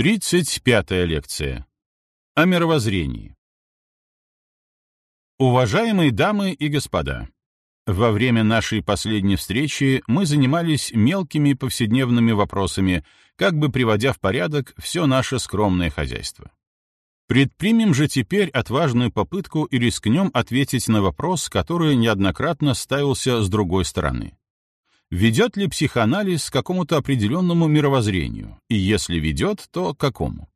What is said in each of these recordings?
35-я лекция. О мировоззрении. Уважаемые дамы и господа, во время нашей последней встречи мы занимались мелкими повседневными вопросами, как бы приводя в порядок все наше скромное хозяйство. Предпримем же теперь отважную попытку и рискнем ответить на вопрос, который неоднократно ставился с другой стороны. Ведет ли психоанализ к какому-то определенному мировоззрению? И если ведет, то к какому?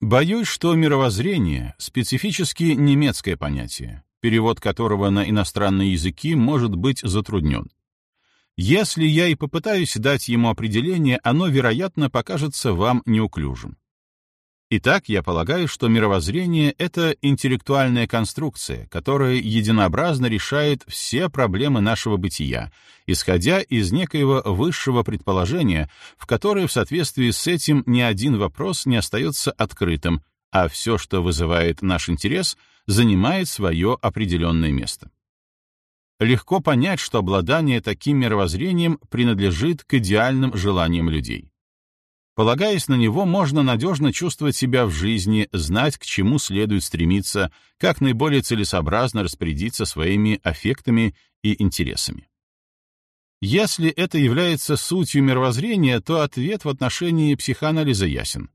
Боюсь, что мировоззрение — специфически немецкое понятие, перевод которого на иностранные языки может быть затруднен. Если я и попытаюсь дать ему определение, оно, вероятно, покажется вам неуклюжим. Итак, я полагаю, что мировоззрение — это интеллектуальная конструкция, которая единообразно решает все проблемы нашего бытия, исходя из некоего высшего предположения, в которое в соответствии с этим ни один вопрос не остается открытым, а все, что вызывает наш интерес, занимает свое определенное место. Легко понять, что обладание таким мировоззрением принадлежит к идеальным желаниям людей. Полагаясь на него, можно надежно чувствовать себя в жизни, знать, к чему следует стремиться, как наиболее целесообразно распорядиться своими аффектами и интересами. Если это является сутью мировоззрения, то ответ в отношении психоанализа ясен.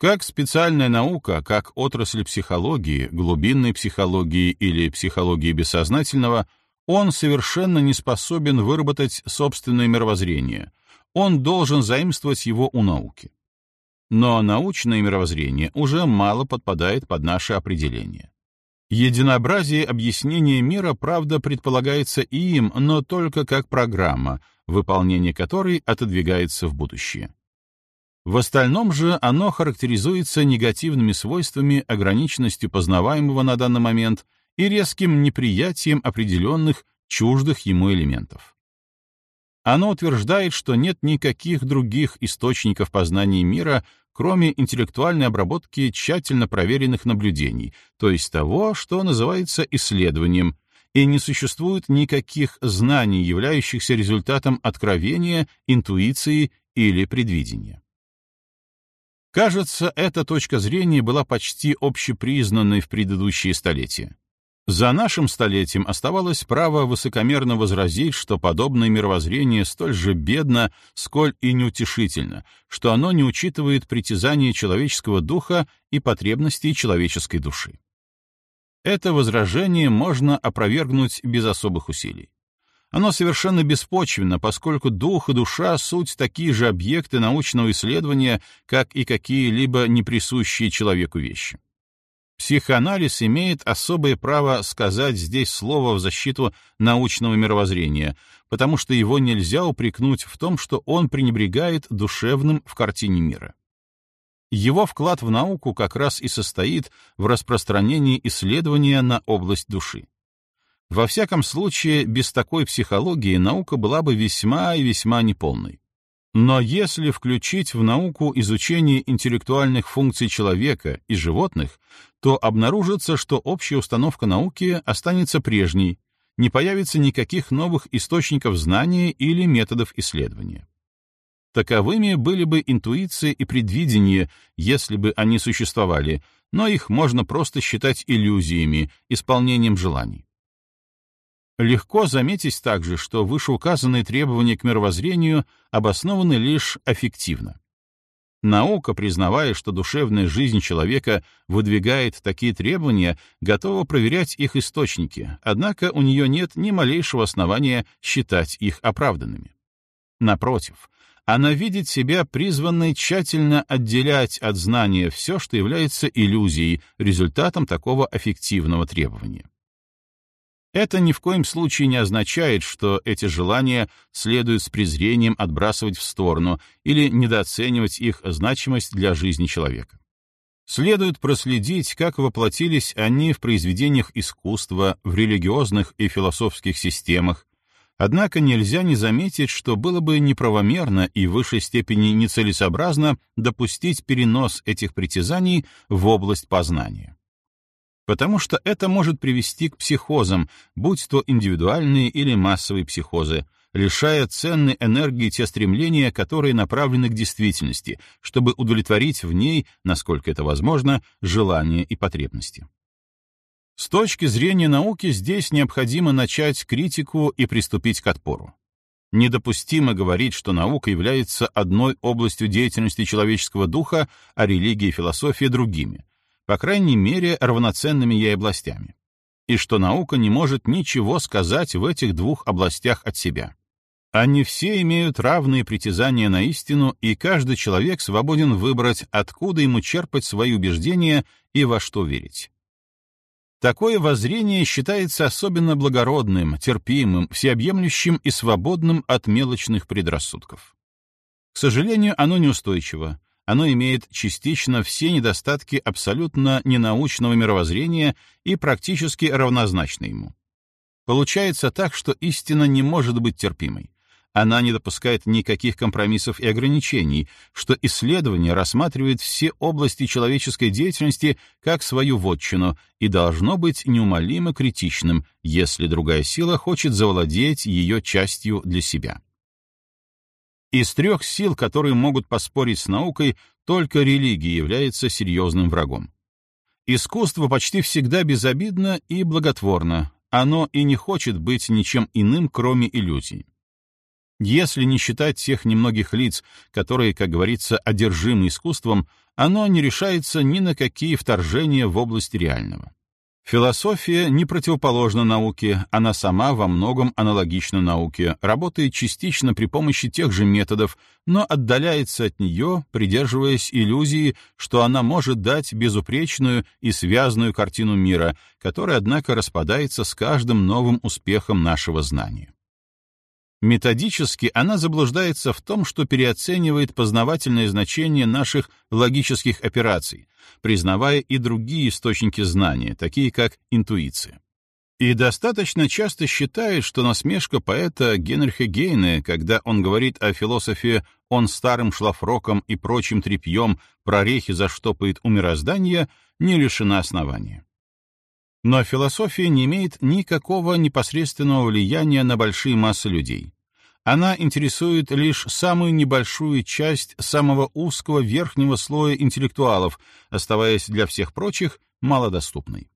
Как специальная наука, как отрасль психологии, глубинной психологии или психологии бессознательного, он совершенно не способен выработать собственное мировоззрение — он должен заимствовать его у науки. Но научное мировоззрение уже мало подпадает под наше определение. Единообразие объяснения мира, правда, предполагается и им, но только как программа, выполнение которой отодвигается в будущее. В остальном же оно характеризуется негативными свойствами, ограниченностью познаваемого на данный момент и резким неприятием определенных чуждых ему элементов. Оно утверждает, что нет никаких других источников познания мира, кроме интеллектуальной обработки тщательно проверенных наблюдений, то есть того, что называется исследованием, и не существует никаких знаний, являющихся результатом откровения, интуиции или предвидения. Кажется, эта точка зрения была почти общепризнанной в предыдущие столетия. За нашим столетием оставалось право высокомерно возразить, что подобное мировоззрение столь же бедно, сколь и неутешительно, что оно не учитывает притязания человеческого духа и потребностей человеческой души. Это возражение можно опровергнуть без особых усилий. Оно совершенно беспочвенно, поскольку дух и душа — суть такие же объекты научного исследования, как и какие-либо неприсущие человеку вещи. Психоанализ имеет особое право сказать здесь слово в защиту научного мировоззрения, потому что его нельзя упрекнуть в том, что он пренебрегает душевным в картине мира. Его вклад в науку как раз и состоит в распространении исследования на область души. Во всяком случае, без такой психологии наука была бы весьма и весьма неполной. Но если включить в науку изучение интеллектуальных функций человека и животных, то обнаружится, что общая установка науки останется прежней, не появится никаких новых источников знания или методов исследования. Таковыми были бы интуиция и предвидение, если бы они существовали, но их можно просто считать иллюзиями, исполнением желаний. Легко заметить также, что вышеуказанные требования к мировоззрению обоснованы лишь аффективно. Наука, признавая, что душевная жизнь человека выдвигает такие требования, готова проверять их источники, однако у нее нет ни малейшего основания считать их оправданными. Напротив, она видит себя призванной тщательно отделять от знания все, что является иллюзией, результатом такого аффективного требования. Это ни в коем случае не означает, что эти желания следует с презрением отбрасывать в сторону или недооценивать их значимость для жизни человека. Следует проследить, как воплотились они в произведениях искусства, в религиозных и философских системах, однако нельзя не заметить, что было бы неправомерно и в высшей степени нецелесообразно допустить перенос этих притязаний в область познания потому что это может привести к психозам, будь то индивидуальные или массовые психозы, лишая ценной энергии те стремления, которые направлены к действительности, чтобы удовлетворить в ней, насколько это возможно, желания и потребности. С точки зрения науки здесь необходимо начать критику и приступить к отпору. Недопустимо говорить, что наука является одной областью деятельности человеческого духа, а религия и философия — другими, по крайней мере, равноценными ей областями, и что наука не может ничего сказать в этих двух областях от себя. Они все имеют равные притязания на истину, и каждый человек свободен выбрать, откуда ему черпать свои убеждения и во что верить. Такое воззрение считается особенно благородным, терпимым, всеобъемлющим и свободным от мелочных предрассудков. К сожалению, оно неустойчиво. Оно имеет частично все недостатки абсолютно ненаучного мировоззрения и практически равнозначно ему. Получается так, что истина не может быть терпимой. Она не допускает никаких компромиссов и ограничений, что исследование рассматривает все области человеческой деятельности как свою вотчину и должно быть неумолимо критичным, если другая сила хочет завладеть ее частью для себя. Из трех сил, которые могут поспорить с наукой, только религия является серьезным врагом. Искусство почти всегда безобидно и благотворно, оно и не хочет быть ничем иным, кроме иллюзий. Если не считать тех немногих лиц, которые, как говорится, одержимы искусством, оно не решается ни на какие вторжения в область реального. Философия не противоположна науке, она сама во многом аналогична науке, работает частично при помощи тех же методов, но отдаляется от нее, придерживаясь иллюзии, что она может дать безупречную и связанную картину мира, которая, однако, распадается с каждым новым успехом нашего знания. Методически она заблуждается в том, что переоценивает познавательное значение наших логических операций, признавая и другие источники знания, такие как интуиция. И достаточно часто считает, что насмешка поэта Генриха Гейне, когда он говорит о философе «он старым шлафроком и прочим тряпьем прорехи заштопает у мироздания», не лишена основания. Но философия не имеет никакого непосредственного влияния на большие массы людей. Она интересует лишь самую небольшую часть самого узкого верхнего слоя интеллектуалов, оставаясь для всех прочих малодоступной.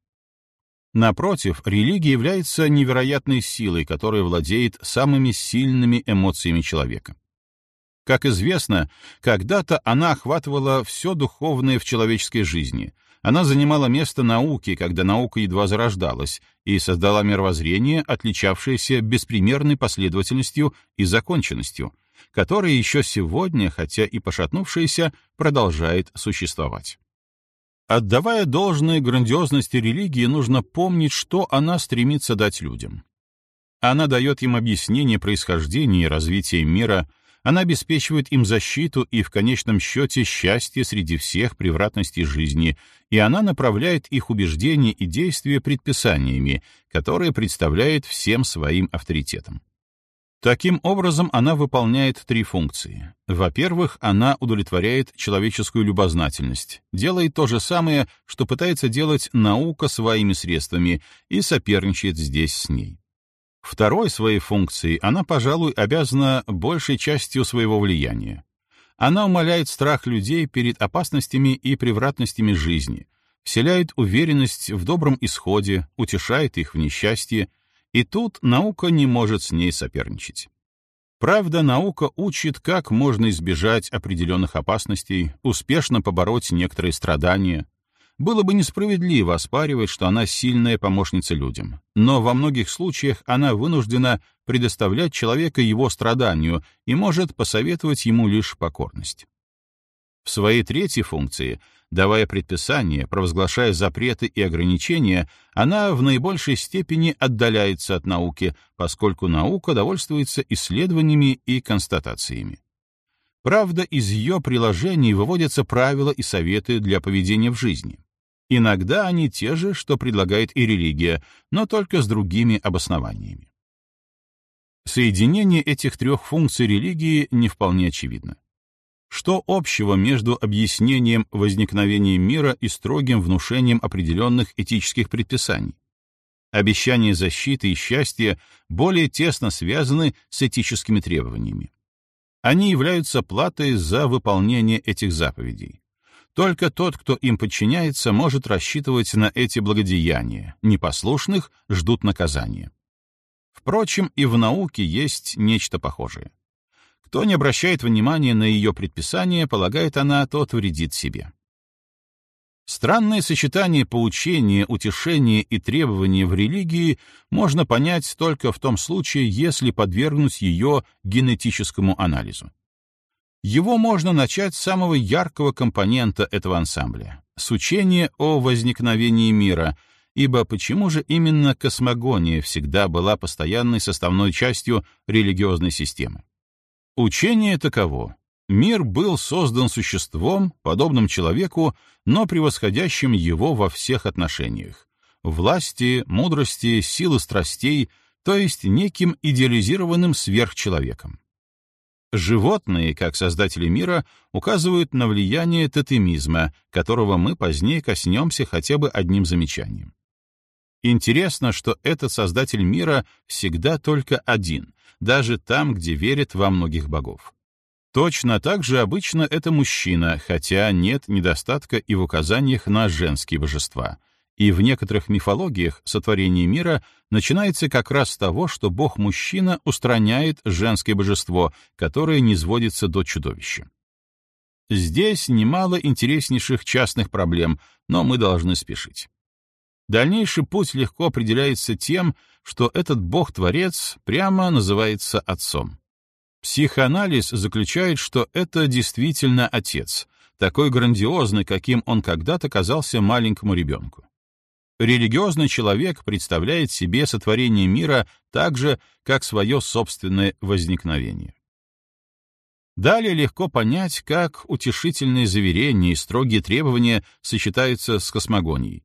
Напротив, религия является невероятной силой, которая владеет самыми сильными эмоциями человека. Как известно, когда-то она охватывала все духовное в человеческой жизни — она занимала место науки, когда наука едва зарождалась, и создала мировоззрение, отличавшееся беспримерной последовательностью и законченностью, которое еще сегодня, хотя и пошатнувшееся, продолжает существовать. Отдавая должное грандиозности религии, нужно помнить, что она стремится дать людям. Она дает им объяснение происхождения и развития мира, она обеспечивает им защиту и, в конечном счете, счастье среди всех превратностей жизни, и она направляет их убеждения и действия предписаниями, которые представляет всем своим авторитетом. Таким образом, она выполняет три функции. Во-первых, она удовлетворяет человеческую любознательность, делает то же самое, что пытается делать наука своими средствами, и соперничает здесь с ней. Второй своей функцией она, пожалуй, обязана большей частью своего влияния. Она умаляет страх людей перед опасностями и превратностями жизни, вселяет уверенность в добром исходе, утешает их в несчастье, и тут наука не может с ней соперничать. Правда, наука учит, как можно избежать определенных опасностей, успешно побороть некоторые страдания, было бы несправедливо оспаривать, что она сильная помощница людям, но во многих случаях она вынуждена предоставлять человека его страданию и может посоветовать ему лишь покорность. В своей третьей функции, давая предписания, провозглашая запреты и ограничения, она в наибольшей степени отдаляется от науки, поскольку наука довольствуется исследованиями и констатациями. Правда, из ее приложений выводятся правила и советы для поведения в жизни. Иногда они те же, что предлагает и религия, но только с другими обоснованиями. Соединение этих трех функций религии не вполне очевидно. Что общего между объяснением возникновения мира и строгим внушением определенных этических предписаний? Обещания защиты и счастья более тесно связаны с этическими требованиями. Они являются платой за выполнение этих заповедей. Только тот, кто им подчиняется, может рассчитывать на эти благодеяния, непослушных ждут наказания. Впрочем, и в науке есть нечто похожее. Кто не обращает внимания на ее предписание, полагает она, тот вредит себе. Странное сочетание поучения, утешения и требования в религии можно понять только в том случае, если подвергнуть ее генетическому анализу. Его можно начать с самого яркого компонента этого ансамбля — с учения о возникновении мира, ибо почему же именно космогония всегда была постоянной составной частью религиозной системы? Учение таково. Мир был создан существом, подобным человеку, но превосходящим его во всех отношениях — власти, мудрости, силы страстей, то есть неким идеализированным сверхчеловеком. Животные, как создатели мира, указывают на влияние тотемизма, которого мы позднее коснемся хотя бы одним замечанием. Интересно, что этот создатель мира всегда только один, даже там, где верят во многих богов. Точно так же обычно это мужчина, хотя нет недостатка и в указаниях на женские божества — и в некоторых мифологиях сотворение мира начинается как раз с того, что бог-мужчина устраняет женское божество, которое не сводится до чудовища. Здесь немало интереснейших частных проблем, но мы должны спешить. Дальнейший путь легко определяется тем, что этот бог-творец прямо называется отцом. Психоанализ заключает, что это действительно отец, такой грандиозный, каким он когда-то казался маленькому ребенку. Религиозный человек представляет себе сотворение мира так же, как свое собственное возникновение. Далее легко понять, как утешительные заверения и строгие требования сочетаются с космогонией.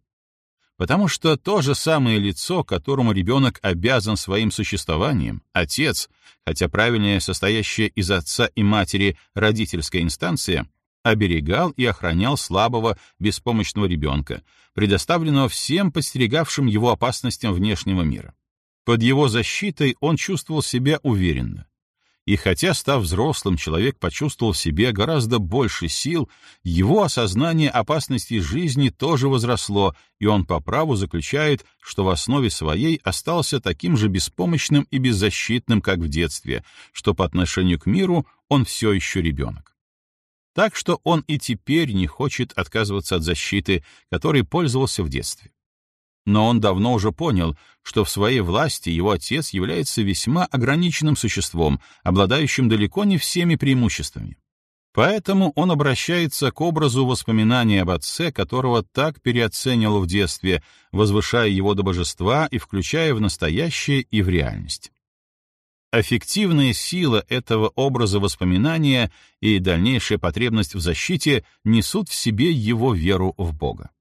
Потому что то же самое лицо, которому ребенок обязан своим существованием, отец, хотя правильнее состоящая из отца и матери родительская инстанция, оберегал и охранял слабого, беспомощного ребенка, предоставленного всем подстерегавшим его опасностям внешнего мира. Под его защитой он чувствовал себя уверенно. И хотя, став взрослым, человек почувствовал в себе гораздо больше сил, его осознание опасности жизни тоже возросло, и он по праву заключает, что в основе своей остался таким же беспомощным и беззащитным, как в детстве, что по отношению к миру он все еще ребенок. Так что он и теперь не хочет отказываться от защиты, которой пользовался в детстве. Но он давно уже понял, что в своей власти его отец является весьма ограниченным существом, обладающим далеко не всеми преимуществами. Поэтому он обращается к образу воспоминания об отце, которого так переоценивал в детстве, возвышая его до божества и включая в настоящее и в реальность. Аффективная сила этого образа воспоминания и дальнейшая потребность в защите несут в себе его веру в Бога.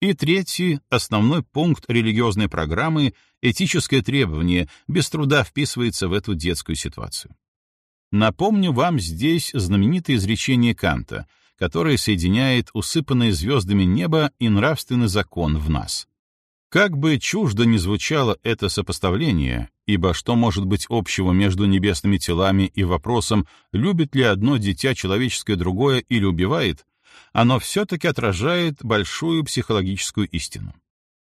И третий, основной пункт религиозной программы — этическое требование, без труда вписывается в эту детскую ситуацию. Напомню вам здесь знаменитое изречение Канта, которое соединяет усыпанное звездами небо и нравственный закон в нас. Как бы чуждо ни звучало это сопоставление, ибо что может быть общего между небесными телами и вопросом, любит ли одно дитя человеческое другое или убивает, оно все-таки отражает большую психологическую истину.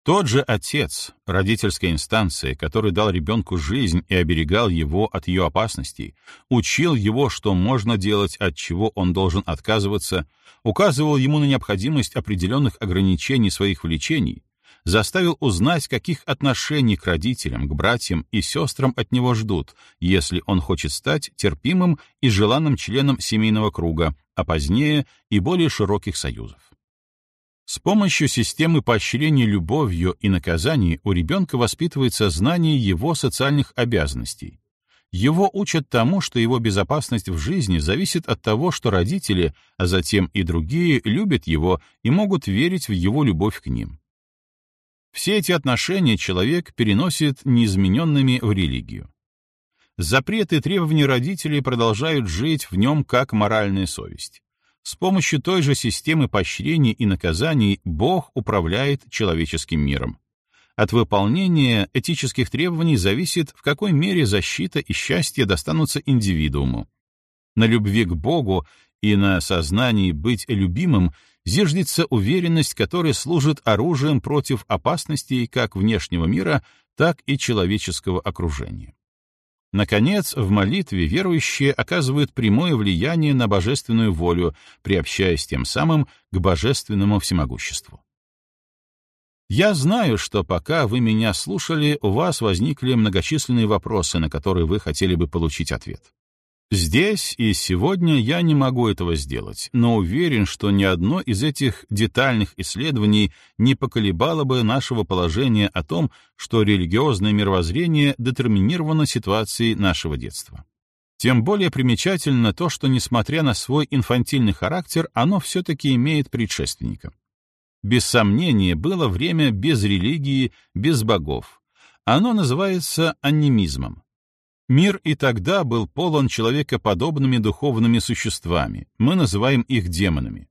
Тот же отец, родительская инстанция, который дал ребенку жизнь и оберегал его от ее опасностей, учил его, что можно делать, от чего он должен отказываться, указывал ему на необходимость определенных ограничений своих влечений, заставил узнать, каких отношений к родителям, к братьям и сестрам от него ждут, если он хочет стать терпимым и желанным членом семейного круга, а позднее и более широких союзов. С помощью системы поощрения любовью и наказаний у ребенка воспитывается знание его социальных обязанностей. Его учат тому, что его безопасность в жизни зависит от того, что родители, а затем и другие, любят его и могут верить в его любовь к ним. Все эти отношения человек переносит неизмененными в религию. Запреты и требования родителей продолжают жить в нем как моральная совесть. С помощью той же системы поощрений и наказаний Бог управляет человеческим миром. От выполнения этических требований зависит, в какой мере защита и счастье достанутся индивидууму. На любви к Богу и на сознании быть любимым зиждется уверенность, которая служит оружием против опасностей как внешнего мира, так и человеческого окружения. Наконец, в молитве верующие оказывают прямое влияние на божественную волю, приобщаясь тем самым к божественному всемогуществу. Я знаю, что пока вы меня слушали, у вас возникли многочисленные вопросы, на которые вы хотели бы получить ответ. Здесь и сегодня я не могу этого сделать, но уверен, что ни одно из этих детальных исследований не поколебало бы нашего положения о том, что религиозное мировоззрение детерминировано ситуацией нашего детства. Тем более примечательно то, что, несмотря на свой инфантильный характер, оно все-таки имеет предшественника. Без сомнения, было время без религии, без богов. Оно называется анимизмом. Мир и тогда был полон человекоподобными духовными существами, мы называем их демонами.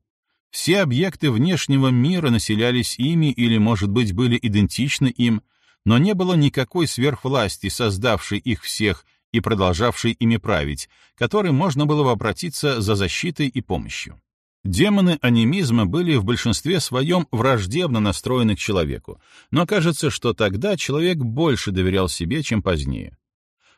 Все объекты внешнего мира населялись ими или, может быть, были идентичны им, но не было никакой сверхвласти, создавшей их всех и продолжавшей ими править, которой можно было бы обратиться за защитой и помощью. Демоны анимизма были в большинстве своем враждебно настроены к человеку, но кажется, что тогда человек больше доверял себе, чем позднее.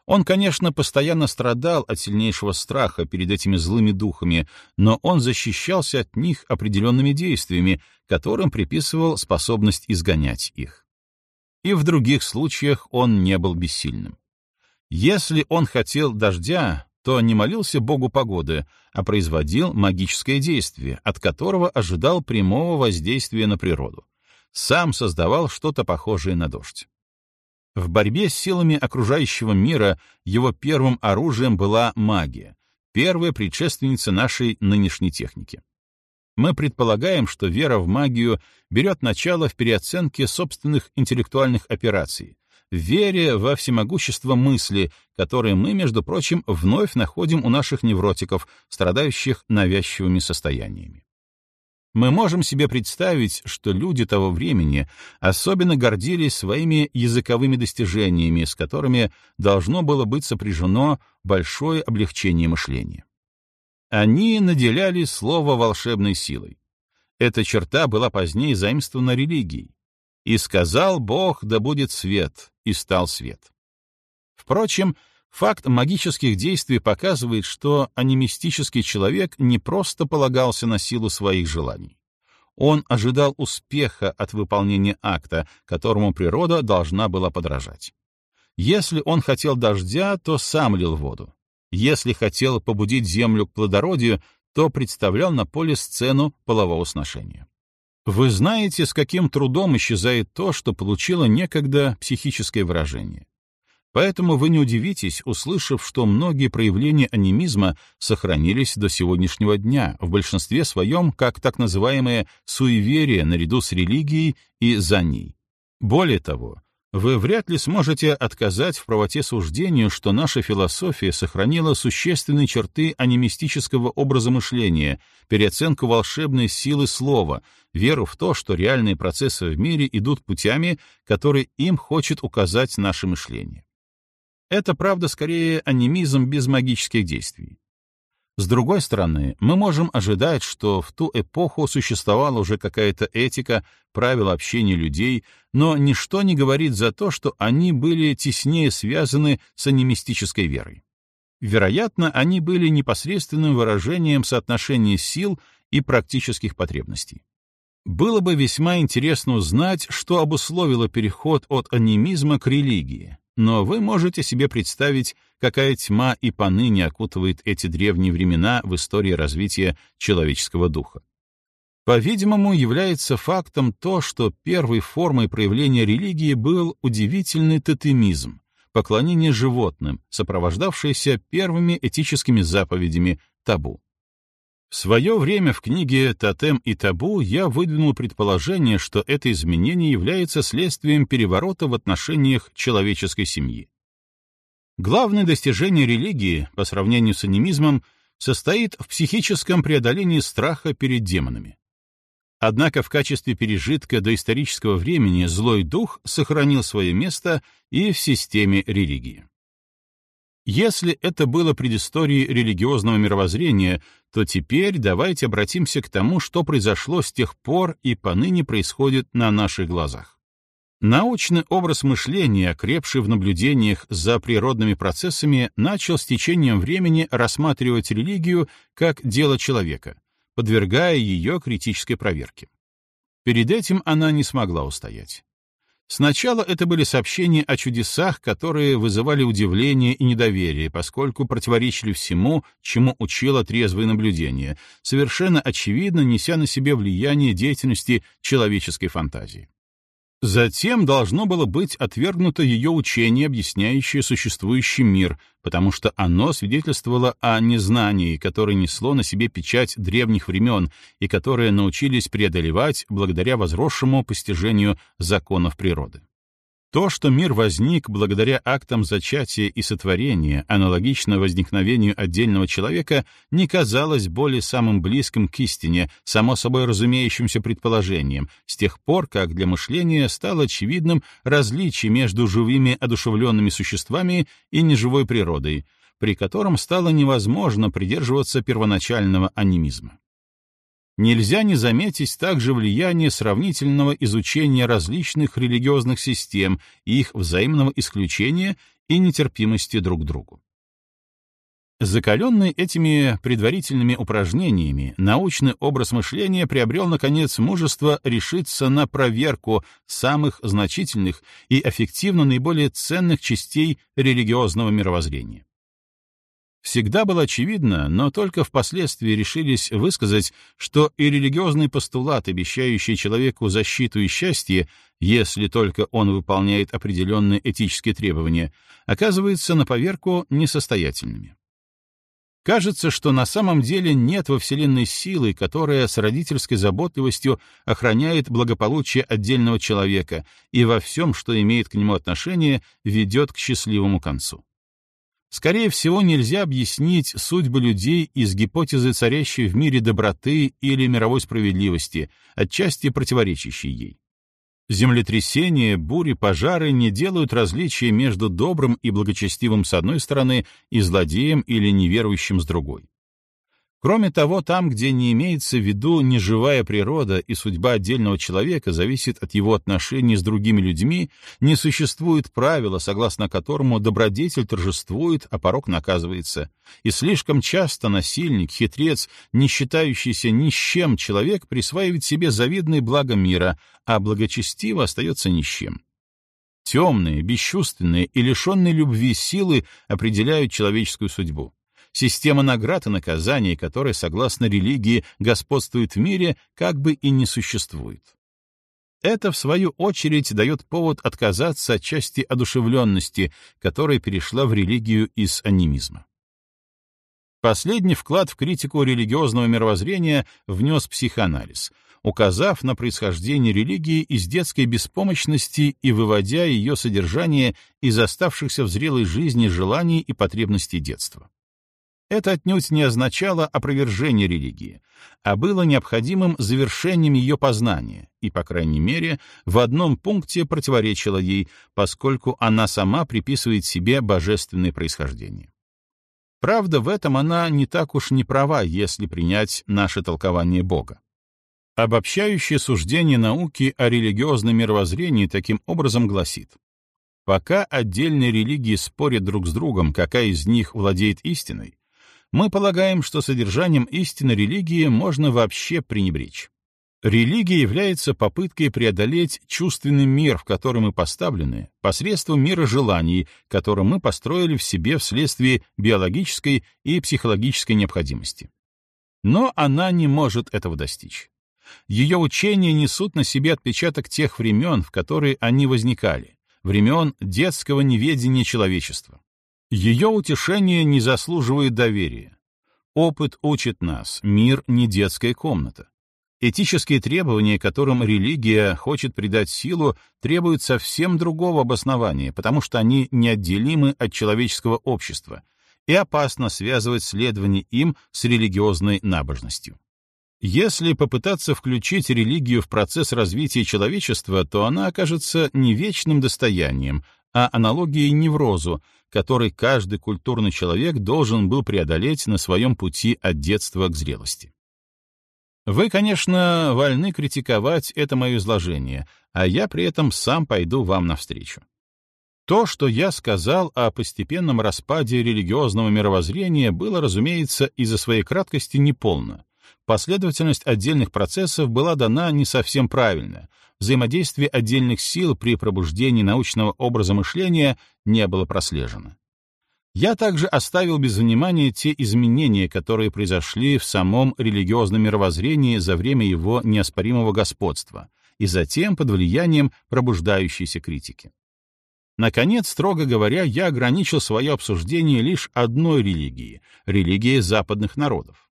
Он, конечно, постоянно страдал от сильнейшего страха перед этими злыми духами, но он защищался от них определенными действиями, которым приписывал способность изгонять их. И в других случаях он не был бессильным. Если он хотел дождя, то не молился богу погоды, а производил магическое действие, от которого ожидал прямого воздействия на природу. Сам создавал что-то похожее на дождь. В борьбе с силами окружающего мира его первым оружием была магия, первая предшественница нашей нынешней техники. Мы предполагаем, что вера в магию берет начало в переоценке собственных интеллектуальных операций, вере во всемогущество мысли, которые мы, между прочим, вновь находим у наших невротиков, страдающих навязчивыми состояниями. Мы можем себе представить, что люди того времени особенно гордились своими языковыми достижениями, с которыми должно было быть сопряжено большое облегчение мышления. Они наделяли слово волшебной силой. Эта черта была позднее заимствована религией. «И сказал Бог, да будет свет, и стал свет». Впрочем, Факт магических действий показывает, что анимистический человек не просто полагался на силу своих желаний. Он ожидал успеха от выполнения акта, которому природа должна была подражать. Если он хотел дождя, то сам лил воду. Если хотел побудить землю к плодородию, то представлял на поле сцену полового сношения. Вы знаете, с каким трудом исчезает то, что получило некогда психическое выражение. Поэтому вы не удивитесь, услышав, что многие проявления анимизма сохранились до сегодняшнего дня, в большинстве своем как так называемое суеверие наряду с религией и за ней. Более того, вы вряд ли сможете отказать в правоте суждению, что наша философия сохранила существенные черты анимистического образа мышления, переоценку волшебной силы слова, веру в то, что реальные процессы в мире идут путями, которые им хочет указать наше мышление. Это, правда, скорее анимизм без магических действий. С другой стороны, мы можем ожидать, что в ту эпоху существовала уже какая-то этика, правила общения людей, но ничто не говорит за то, что они были теснее связаны с анимистической верой. Вероятно, они были непосредственным выражением соотношения сил и практических потребностей. Было бы весьма интересно узнать, что обусловило переход от анимизма к религии, но вы можете себе представить, какая тьма и поныне окутывает эти древние времена в истории развития человеческого духа. По-видимому, является фактом то, что первой формой проявления религии был удивительный тотемизм, поклонение животным, сопровождавшееся первыми этическими заповедями табу. В свое время в книге «Тотем и табу» я выдвинул предположение, что это изменение является следствием переворота в отношениях человеческой семьи. Главное достижение религии, по сравнению с анимизмом, состоит в психическом преодолении страха перед демонами. Однако в качестве пережитка доисторического времени злой дух сохранил свое место и в системе религии. Если это было предысторией религиозного мировоззрения, то теперь давайте обратимся к тому, что произошло с тех пор и поныне происходит на наших глазах. Научный образ мышления, окрепший в наблюдениях за природными процессами, начал с течением времени рассматривать религию как дело человека, подвергая ее критической проверке. Перед этим она не смогла устоять. Сначала это были сообщения о чудесах, которые вызывали удивление и недоверие, поскольку противоречили всему, чему учило трезвое наблюдение, совершенно очевидно неся на себе влияние деятельности человеческой фантазии. Затем должно было быть отвергнуто ее учение, объясняющее существующий мир, потому что оно свидетельствовало о незнании, которое несло на себе печать древних времен и которое научились преодолевать благодаря возросшему постижению законов природы. То, что мир возник благодаря актам зачатия и сотворения, аналогично возникновению отдельного человека, не казалось более самым близким к истине, само собой разумеющимся предположением, с тех пор, как для мышления стало очевидным различие между живыми одушевленными существами и неживой природой, при котором стало невозможно придерживаться первоначального анимизма нельзя не заметить также влияние сравнительного изучения различных религиозных систем и их взаимного исключения и нетерпимости друг к другу. Закаленный этими предварительными упражнениями, научный образ мышления приобрел, наконец, мужество решиться на проверку самых значительных и эффективно наиболее ценных частей религиозного мировоззрения всегда было очевидно, но только впоследствии решились высказать, что и религиозный постулат, обещающий человеку защиту и счастье, если только он выполняет определенные этические требования, оказывается на поверку несостоятельными. Кажется, что на самом деле нет во Вселенной силы, которая с родительской заботливостью охраняет благополучие отдельного человека и во всем, что имеет к нему отношение, ведет к счастливому концу. Скорее всего, нельзя объяснить судьбы людей из гипотезы царящей в мире доброты или мировой справедливости, отчасти противоречащей ей. Землетрясения, бури, пожары не делают различия между добрым и благочестивым с одной стороны и злодеем или неверующим с другой. Кроме того, там, где не имеется в виду неживая природа и судьба отдельного человека зависит от его отношений с другими людьми, не существует правила, согласно которому добродетель торжествует, а порок наказывается. И слишком часто насильник, хитрец, не считающийся ни с чем человек присваивает себе завидные блага мира, а благочестиво остается ни с чем. Темные, бесчувственные и лишенные любви силы определяют человеческую судьбу. Система наград и наказаний, которая, согласно религии, господствует в мире, как бы и не существует. Это, в свою очередь, дает повод отказаться от части одушевленности, которая перешла в религию из анимизма. Последний вклад в критику религиозного мировоззрения внес психоанализ, указав на происхождение религии из детской беспомощности и выводя ее содержание из оставшихся в зрелой жизни желаний и потребностей детства. Это отнюдь не означало опровержение религии, а было необходимым завершением ее познания и, по крайней мере, в одном пункте противоречило ей, поскольку она сама приписывает себе божественное происхождение. Правда, в этом она не так уж не права, если принять наше толкование Бога. Обобщающее суждение науки о религиозном мировоззрении таким образом гласит, Пока отдельные религии спорят друг с другом, какая из них владеет истиной, мы полагаем, что содержанием истины религии можно вообще пренебречь. Религия является попыткой преодолеть чувственный мир, в котором мы поставлены, посредством мира желаний, который мы построили в себе вследствие биологической и психологической необходимости. Но она не может этого достичь. Ее учения несут на себе отпечаток тех времен, в которые они возникали, времен детского неведения человечества. Ее утешение не заслуживает доверия. Опыт учит нас, мир не детская комната. Этические требования, которым религия хочет придать силу, требуют совсем другого обоснования, потому что они неотделимы от человеческого общества, и опасно связывать следование им с религиозной набожностью. Если попытаться включить религию в процесс развития человечества, то она окажется не вечным достоянием, а аналогией неврозу, который каждый культурный человек должен был преодолеть на своем пути от детства к зрелости. Вы, конечно, вольны критиковать это мое изложение, а я при этом сам пойду вам навстречу. То, что я сказал о постепенном распаде религиозного мировоззрения, было, разумеется, из-за своей краткости неполно. Последовательность отдельных процессов была дана не совсем правильно. Взаимодействие отдельных сил при пробуждении научного образа мышления не было прослежено. Я также оставил без внимания те изменения, которые произошли в самом религиозном мировоззрении за время его неоспоримого господства и затем под влиянием пробуждающейся критики. Наконец, строго говоря, я ограничил свое обсуждение лишь одной религии — религии западных народов.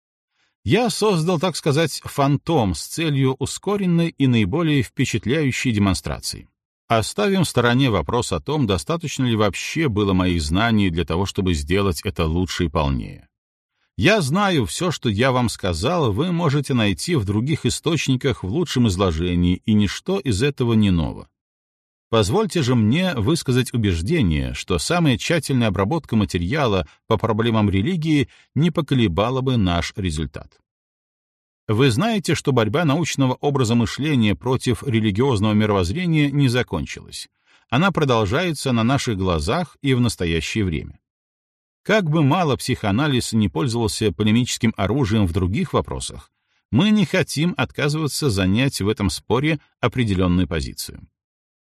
Я создал, так сказать, фантом с целью ускоренной и наиболее впечатляющей демонстрации. Оставим в стороне вопрос о том, достаточно ли вообще было моих знаний для того, чтобы сделать это лучше и полнее. Я знаю, все, что я вам сказал, вы можете найти в других источниках в лучшем изложении, и ничто из этого не ново. Позвольте же мне высказать убеждение, что самая тщательная обработка материала по проблемам религии не поколебала бы наш результат. Вы знаете, что борьба научного образа мышления против религиозного мировоззрения не закончилась. Она продолжается на наших глазах и в настоящее время. Как бы мало психоанализ не пользовался полемическим оружием в других вопросах, мы не хотим отказываться занять в этом споре определенную позицию.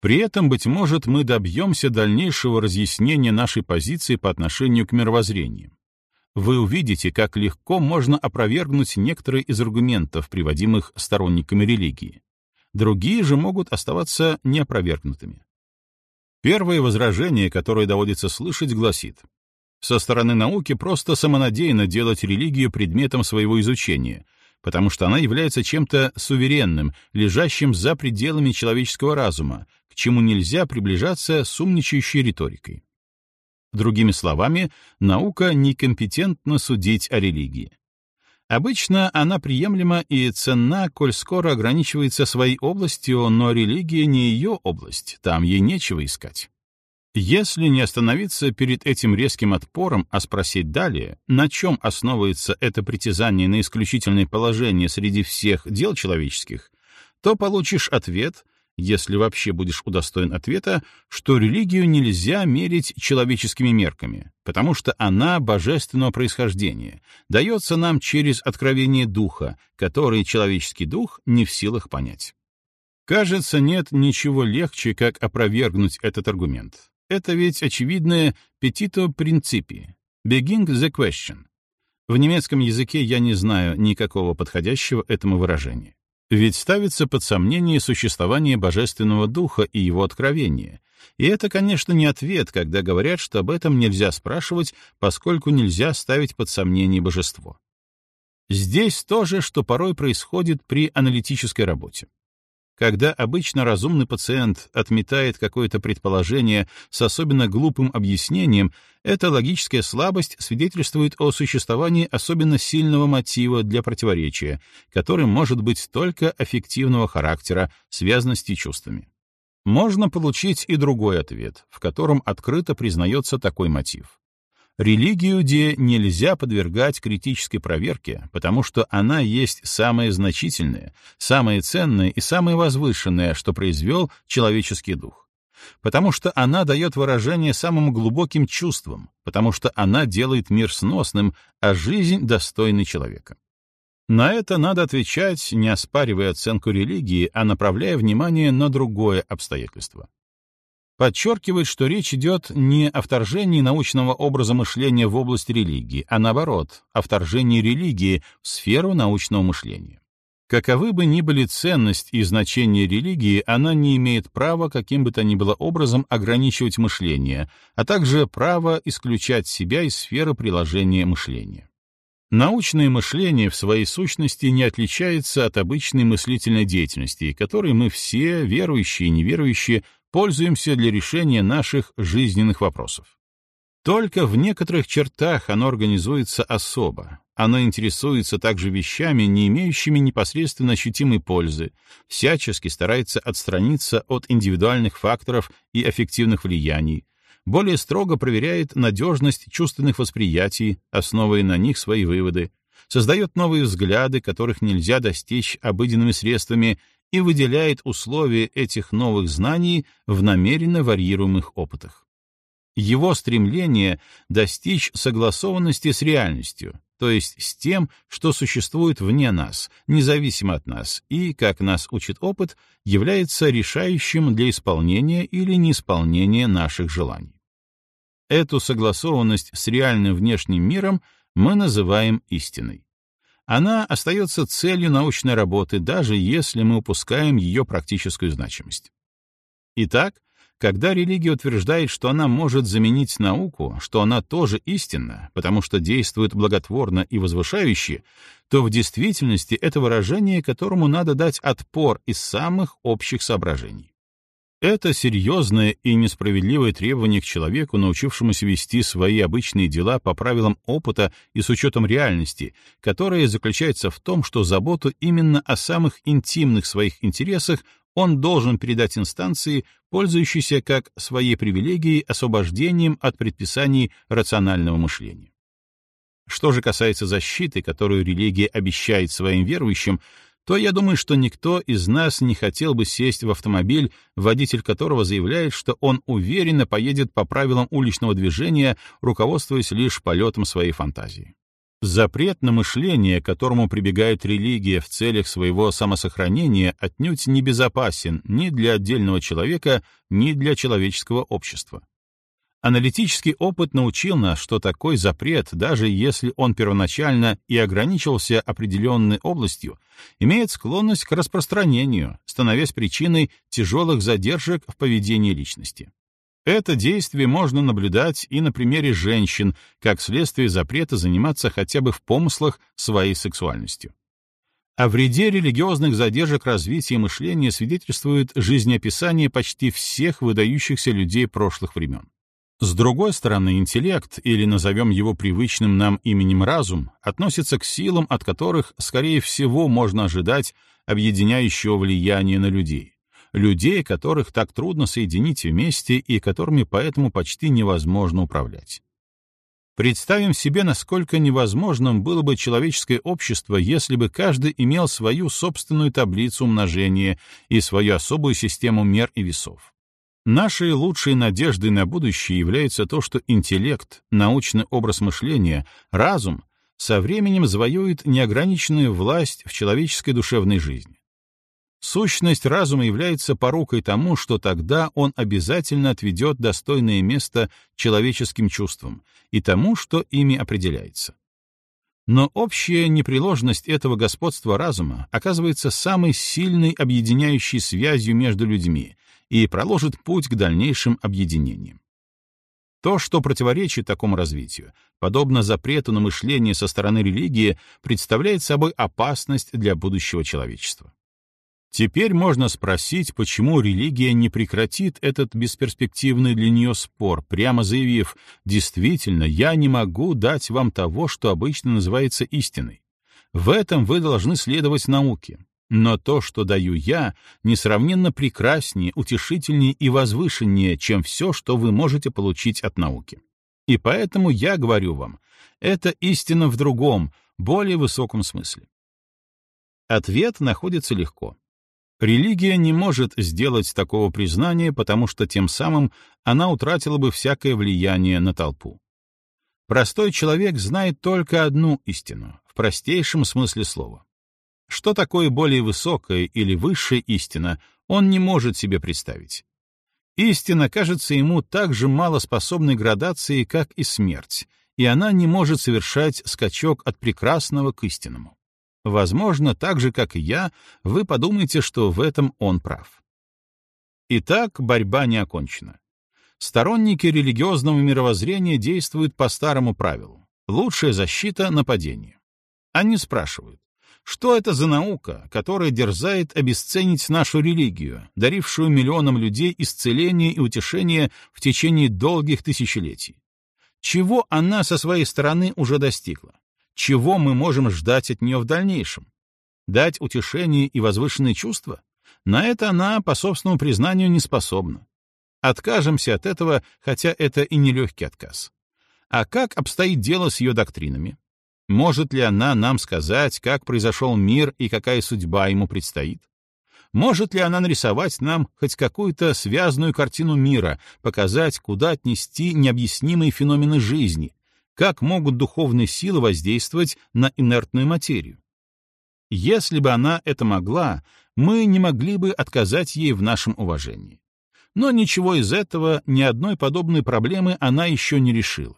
При этом, быть может, мы добьемся дальнейшего разъяснения нашей позиции по отношению к мировоззрению. Вы увидите, как легко можно опровергнуть некоторые из аргументов, приводимых сторонниками религии. Другие же могут оставаться неопровергнутыми. Первое возражение, которое доводится слышать, гласит, со стороны науки просто самонадеянно делать религию предметом своего изучения, потому что она является чем-то суверенным, лежащим за пределами человеческого разума, чему нельзя приближаться с умничающей риторикой. Другими словами, наука некомпетентна судить о религии. Обычно она приемлема и ценна, коль скоро ограничивается своей областью, но религия не ее область, там ей нечего искать. Если не остановиться перед этим резким отпором, а спросить далее, на чем основывается это притязание на исключительное положение среди всех дел человеческих, то получишь ответ, если вообще будешь удостоен ответа, что религию нельзя мерить человеческими мерками, потому что она божественного происхождения, дается нам через откровение духа, который человеческий дух не в силах понять. Кажется, нет ничего легче, как опровергнуть этот аргумент. Это ведь очевидное «petito principi» — «begin the question». В немецком языке я не знаю никакого подходящего этому выражения. Ведь ставится под сомнение существование Божественного Духа и его откровения. И это, конечно, не ответ, когда говорят, что об этом нельзя спрашивать, поскольку нельзя ставить под сомнение божество. Здесь то же, что порой происходит при аналитической работе. Когда обычно разумный пациент отметает какое-то предположение с особенно глупым объяснением, эта логическая слабость свидетельствует о существовании особенно сильного мотива для противоречия, который может быть только аффективного характера, связанности чувствами. Можно получить и другой ответ, в котором открыто признается такой мотив. Религию де нельзя подвергать критической проверке, потому что она есть самое значительное, самое ценное и самое возвышенное, что произвел человеческий дух. Потому что она дает выражение самым глубоким чувствам, потому что она делает мир сносным, а жизнь достойной человека. На это надо отвечать, не оспаривая оценку религии, а направляя внимание на другое обстоятельство подчеркивает, что речь идет не о вторжении научного образа мышления в область религии, а наоборот, о вторжении религии в сферу научного мышления. Каковы бы ни были ценность и значение религии, она не имеет права каким бы то ни было образом ограничивать мышление, а также право исключать себя из сферы приложения мышления. Научное мышление в своей сущности не отличается от обычной мыслительной деятельности, которой мы все, верующие и неверующие, пользуемся для решения наших жизненных вопросов. Только в некоторых чертах оно организуется особо, Оно интересуется также вещами, не имеющими непосредственно ощутимой пользы, всячески старается отстраниться от индивидуальных факторов и аффективных влияний, более строго проверяет надежность чувственных восприятий, основывая на них свои выводы, создает новые взгляды, которых нельзя достичь обыденными средствами, и выделяет условия этих новых знаний в намеренно варьируемых опытах. Его стремление достичь согласованности с реальностью, то есть с тем, что существует вне нас, независимо от нас, и, как нас учит опыт, является решающим для исполнения или неисполнения наших желаний. Эту согласованность с реальным внешним миром мы называем истиной. Она остается целью научной работы, даже если мы упускаем ее практическую значимость. Итак, когда религия утверждает, что она может заменить науку, что она тоже истинна, потому что действует благотворно и возвышающе, то в действительности это выражение, которому надо дать отпор из самых общих соображений. Это серьезное и несправедливое требование к человеку, научившемуся вести свои обычные дела по правилам опыта и с учетом реальности, которое заключается в том, что заботу именно о самых интимных своих интересах он должен передать инстанции, пользующейся как своей привилегией освобождением от предписаний рационального мышления. Что же касается защиты, которую религия обещает своим верующим, то я думаю, что никто из нас не хотел бы сесть в автомобиль, водитель которого заявляет, что он уверенно поедет по правилам уличного движения, руководствуясь лишь полетом своей фантазии. Запрет на мышление, которому прибегает религия в целях своего самосохранения, отнюдь не безопасен ни для отдельного человека, ни для человеческого общества. Аналитический опыт научил нас, что такой запрет, даже если он первоначально и ограничивался определенной областью, имеет склонность к распространению, становясь причиной тяжелых задержек в поведении личности. Это действие можно наблюдать и на примере женщин, как следствие запрета заниматься хотя бы в помыслах своей сексуальностью. О вреде религиозных задержек развития мышления свидетельствует жизнеописание почти всех выдающихся людей прошлых времен. С другой стороны, интеллект, или назовем его привычным нам именем разум, относится к силам, от которых, скорее всего, можно ожидать объединяющего влияния на людей. Людей, которых так трудно соединить вместе и которыми поэтому почти невозможно управлять. Представим себе, насколько невозможным было бы человеческое общество, если бы каждый имел свою собственную таблицу умножения и свою особую систему мер и весов. Нашей лучшей надеждой на будущее является то, что интеллект, научный образ мышления, разум со временем завоюет неограниченную власть в человеческой душевной жизни. Сущность разума является порукой тому, что тогда он обязательно отведет достойное место человеческим чувствам и тому, что ими определяется. Но общая непреложность этого господства разума оказывается самой сильной объединяющей связью между людьми и проложит путь к дальнейшим объединениям. То, что противоречит такому развитию, подобно запрету на мышление со стороны религии, представляет собой опасность для будущего человечества. Теперь можно спросить, почему религия не прекратит этот бесперспективный для нее спор, прямо заявив, действительно, я не могу дать вам того, что обычно называется истиной. В этом вы должны следовать науке. Но то, что даю я, несравненно прекраснее, утешительнее и возвышеннее, чем все, что вы можете получить от науки. И поэтому я говорю вам, это истина в другом, более высоком смысле. Ответ находится легко. Религия не может сделать такого признания, потому что тем самым она утратила бы всякое влияние на толпу. Простой человек знает только одну истину, в простейшем смысле слова. Что такое более высокая или высшая истина, он не может себе представить. Истина кажется ему так же малоспособной градации, как и смерть, и она не может совершать скачок от прекрасного к истинному. Возможно, так же, как и я, вы подумаете, что в этом он прав. Итак, борьба не окончена. Сторонники религиозного мировоззрения действуют по старому правилу. Лучшая защита — нападение. Они спрашивают, что это за наука, которая дерзает обесценить нашу религию, дарившую миллионам людей исцеление и утешение в течение долгих тысячелетий? Чего она со своей стороны уже достигла? чего мы можем ждать от нее в дальнейшем? Дать утешение и возвышенные чувства? На это она, по собственному признанию, не способна. Откажемся от этого, хотя это и не легкий отказ. А как обстоит дело с ее доктринами? Может ли она нам сказать, как произошел мир и какая судьба ему предстоит? Может ли она нарисовать нам хоть какую-то связанную картину мира, показать, куда отнести необъяснимые феномены жизни, как могут духовные силы воздействовать на инертную материю? Если бы она это могла, мы не могли бы отказать ей в нашем уважении. Но ничего из этого, ни одной подобной проблемы она еще не решила.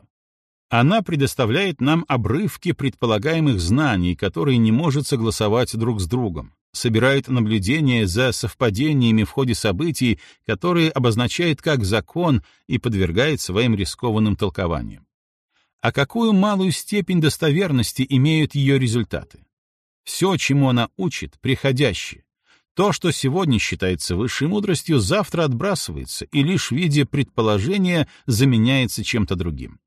Она предоставляет нам обрывки предполагаемых знаний, которые не может согласовать друг с другом, собирает наблюдения за совпадениями в ходе событий, которые обозначает как закон и подвергает своим рискованным толкованиям. А какую малую степень достоверности имеют ее результаты? Все, чему она учит, приходящее. То, что сегодня считается высшей мудростью, завтра отбрасывается и лишь в виде предположения заменяется чем-то другим.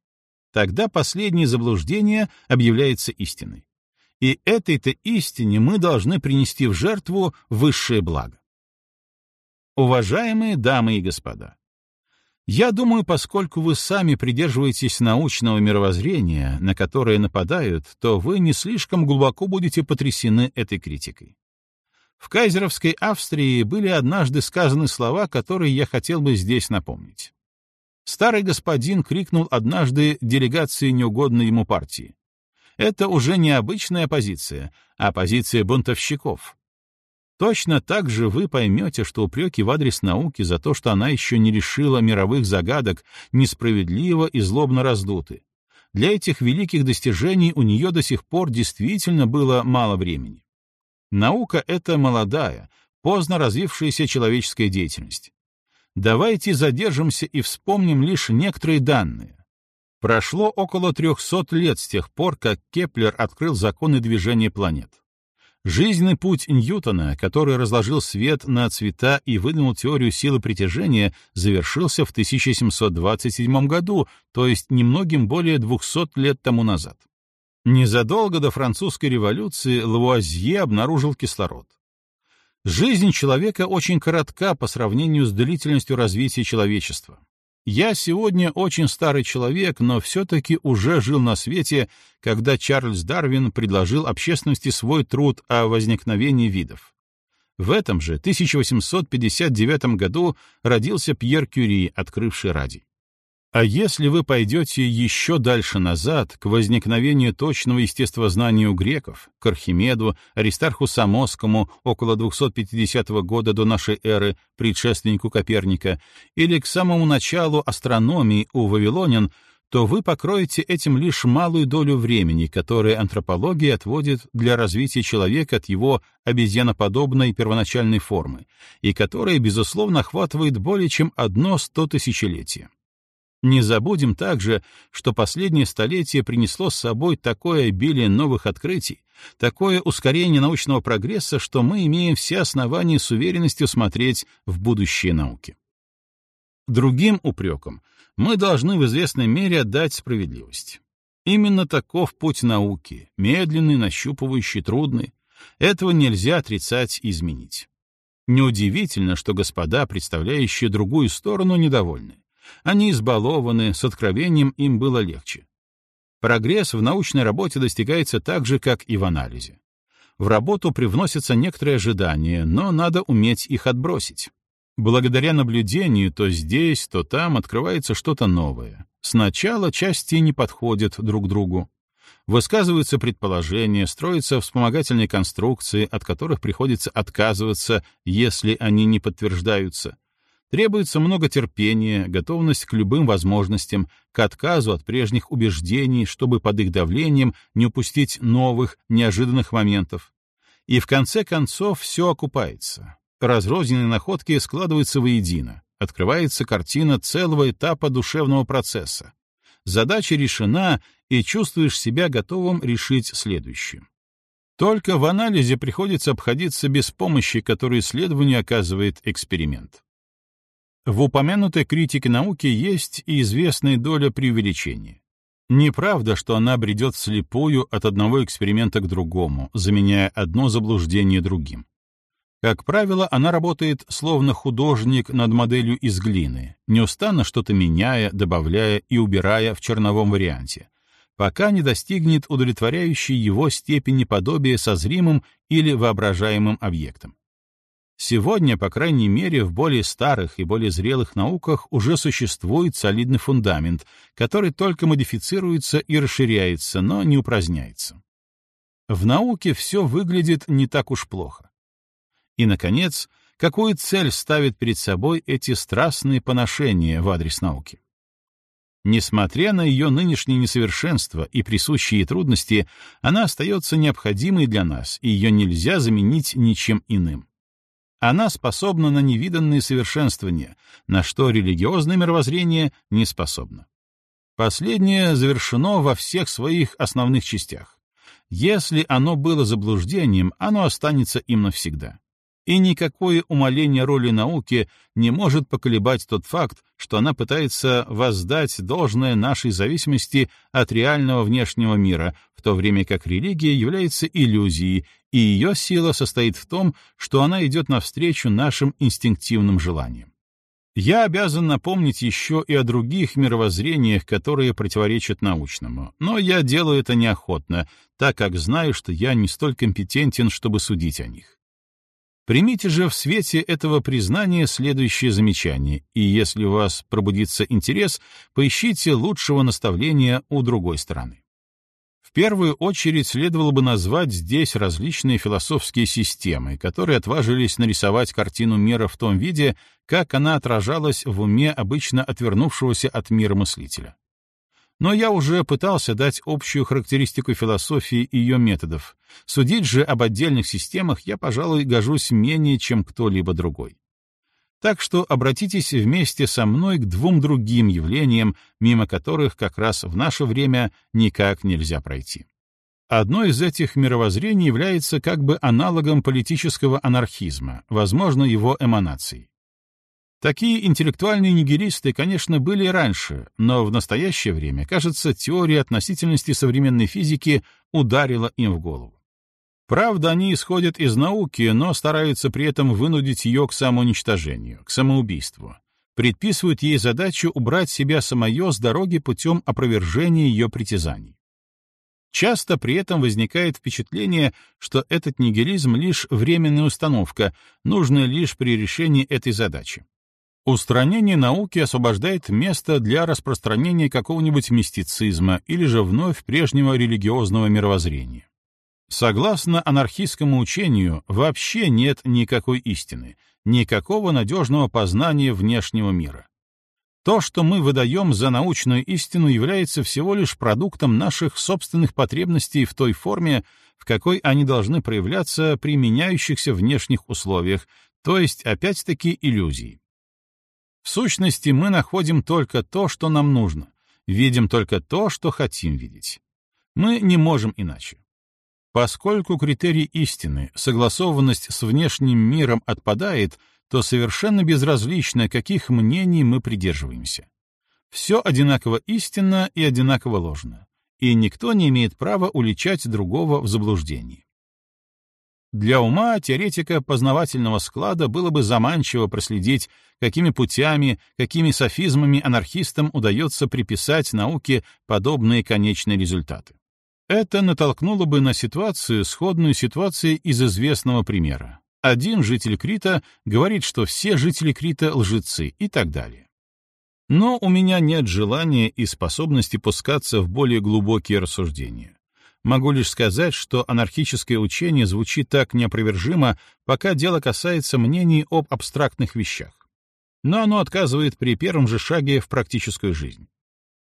Тогда последнее заблуждение объявляется истиной и этой-то истине мы должны принести в жертву высшее благо. Уважаемые дамы и господа, я думаю, поскольку вы сами придерживаетесь научного мировоззрения, на которое нападают, то вы не слишком глубоко будете потрясены этой критикой. В кайзеровской Австрии были однажды сказаны слова, которые я хотел бы здесь напомнить. Старый господин крикнул однажды делегации неугодной ему партии. Это уже не обычная позиция, а позиция бунтовщиков. Точно так же вы поймете, что упреки в адрес науки за то, что она еще не решила мировых загадок, несправедливо и злобно раздуты. Для этих великих достижений у нее до сих пор действительно было мало времени. Наука — это молодая, поздно развившаяся человеческая деятельность. Давайте задержимся и вспомним лишь некоторые данные. Прошло около 300 лет с тех пор, как Кеплер открыл законы движения планет. Жизненный путь Ньютона, который разложил свет на цвета и выдвинул теорию силы притяжения, завершился в 1727 году, то есть немногим более 200 лет тому назад. Незадолго до французской революции Лавуазье обнаружил кислород. Жизнь человека очень коротка по сравнению с длительностью развития человечества. Я сегодня очень старый человек, но все-таки уже жил на свете, когда Чарльз Дарвин предложил общественности свой труд о возникновении видов. В этом же 1859 году родился Пьер Кюри, открывший радий. А если вы пойдете еще дальше назад, к возникновению точного естествознания у греков, к Архимеду, Аристарху Самосскому около 250 года до нашей эры, предшественнику Коперника, или к самому началу астрономии у вавилонян, то вы покроете этим лишь малую долю времени, которое антропология отводит для развития человека от его обезьяноподобной первоначальной формы, и которое, безусловно, охватывает более чем одно сто тысячелетие. Не забудем также, что последнее столетие принесло с собой такое обилие новых открытий, такое ускорение научного прогресса, что мы имеем все основания с уверенностью смотреть в будущее науки. Другим упреком мы должны в известной мере отдать справедливость. Именно таков путь науки, медленный, нащупывающий, трудный. Этого нельзя отрицать и изменить. Неудивительно, что господа, представляющие другую сторону, недовольны. Они избалованы, с откровением им было легче. Прогресс в научной работе достигается так же, как и в анализе. В работу привносятся некоторые ожидания, но надо уметь их отбросить. Благодаря наблюдению то здесь, то там открывается что-то новое. Сначала части не подходят друг другу. Высказываются предположения, строятся вспомогательные конструкции, от которых приходится отказываться, если они не подтверждаются. Требуется много терпения, готовность к любым возможностям, к отказу от прежних убеждений, чтобы под их давлением не упустить новых, неожиданных моментов. И в конце концов все окупается. Разрозненные находки складываются воедино. Открывается картина целого этапа душевного процесса. Задача решена, и чувствуешь себя готовым решить следующее. Только в анализе приходится обходиться без помощи, которую исследованию оказывает эксперимент. В упомянутой критике науки есть и известная доля преувеличения. Неправда, что она бредет вслепую от одного эксперимента к другому, заменяя одно заблуждение другим. Как правило, она работает словно художник над моделью из глины, неустанно что-то меняя, добавляя и убирая в черновом варианте, пока не достигнет удовлетворяющей его степени подобия со зримым или воображаемым объектом. Сегодня, по крайней мере, в более старых и более зрелых науках уже существует солидный фундамент, который только модифицируется и расширяется, но не упраздняется. В науке все выглядит не так уж плохо. И, наконец, какую цель ставят перед собой эти страстные поношения в адрес науки? Несмотря на ее нынешнее несовершенство и присущие трудности, она остается необходимой для нас, и ее нельзя заменить ничем иным. Она способна на невиданные совершенствования, на что религиозное мировоззрение не способно. Последнее завершено во всех своих основных частях. Если оно было заблуждением, оно останется им навсегда и никакое умаление роли науки не может поколебать тот факт, что она пытается воздать должное нашей зависимости от реального внешнего мира, в то время как религия является иллюзией, и ее сила состоит в том, что она идет навстречу нашим инстинктивным желаниям. Я обязан напомнить еще и о других мировоззрениях, которые противоречат научному, но я делаю это неохотно, так как знаю, что я не столь компетентен, чтобы судить о них. Примите же в свете этого признания следующее замечание, и если у вас пробудится интерес, поищите лучшего наставления у другой стороны. В первую очередь следовало бы назвать здесь различные философские системы, которые отважились нарисовать картину мира в том виде, как она отражалась в уме обычно отвернувшегося от мира мыслителя. Но я уже пытался дать общую характеристику философии и ее методов. Судить же об отдельных системах я, пожалуй, гожусь менее, чем кто-либо другой. Так что обратитесь вместе со мной к двум другим явлениям, мимо которых как раз в наше время никак нельзя пройти. Одно из этих мировоззрений является как бы аналогом политического анархизма, возможно, его эманацией. Такие интеллектуальные нигилисты, конечно, были раньше, но в настоящее время, кажется, теория относительности современной физики ударила им в голову. Правда, они исходят из науки, но стараются при этом вынудить ее к самоуничтожению, к самоубийству. Предписывают ей задачу убрать себя самое с дороги путем опровержения ее притязаний. Часто при этом возникает впечатление, что этот нигилизм — лишь временная установка, нужная лишь при решении этой задачи. Устранение науки освобождает место для распространения какого-нибудь мистицизма или же вновь прежнего религиозного мировоззрения. Согласно анархистскому учению, вообще нет никакой истины, никакого надежного познания внешнего мира. То, что мы выдаем за научную истину, является всего лишь продуктом наших собственных потребностей в той форме, в какой они должны проявляться при меняющихся внешних условиях, то есть, опять-таки, иллюзии. В сущности, мы находим только то, что нам нужно, видим только то, что хотим видеть. Мы не можем иначе. Поскольку критерий истины, согласованность с внешним миром отпадает, то совершенно безразлично, каких мнений мы придерживаемся. Все одинаково истинно и одинаково ложно, и никто не имеет права уличать другого в заблуждении. Для ума теоретика познавательного склада было бы заманчиво проследить, какими путями, какими софизмами анархистам удается приписать науке подобные конечные результаты. Это натолкнуло бы на ситуацию, сходную ситуации из известного примера. Один житель Крита говорит, что все жители Крита — лжецы и так далее. Но у меня нет желания и способности пускаться в более глубокие рассуждения. Могу лишь сказать, что анархическое учение звучит так неопровержимо, пока дело касается мнений об абстрактных вещах. Но оно отказывает при первом же шаге в практическую жизнь.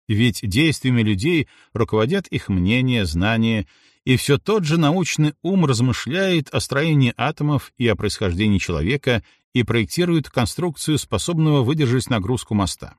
Ведь действиями людей руководят их мнения, знания, и все тот же научный ум размышляет о строении атомов и о происхождении человека и проектирует конструкцию, способного выдержать нагрузку моста.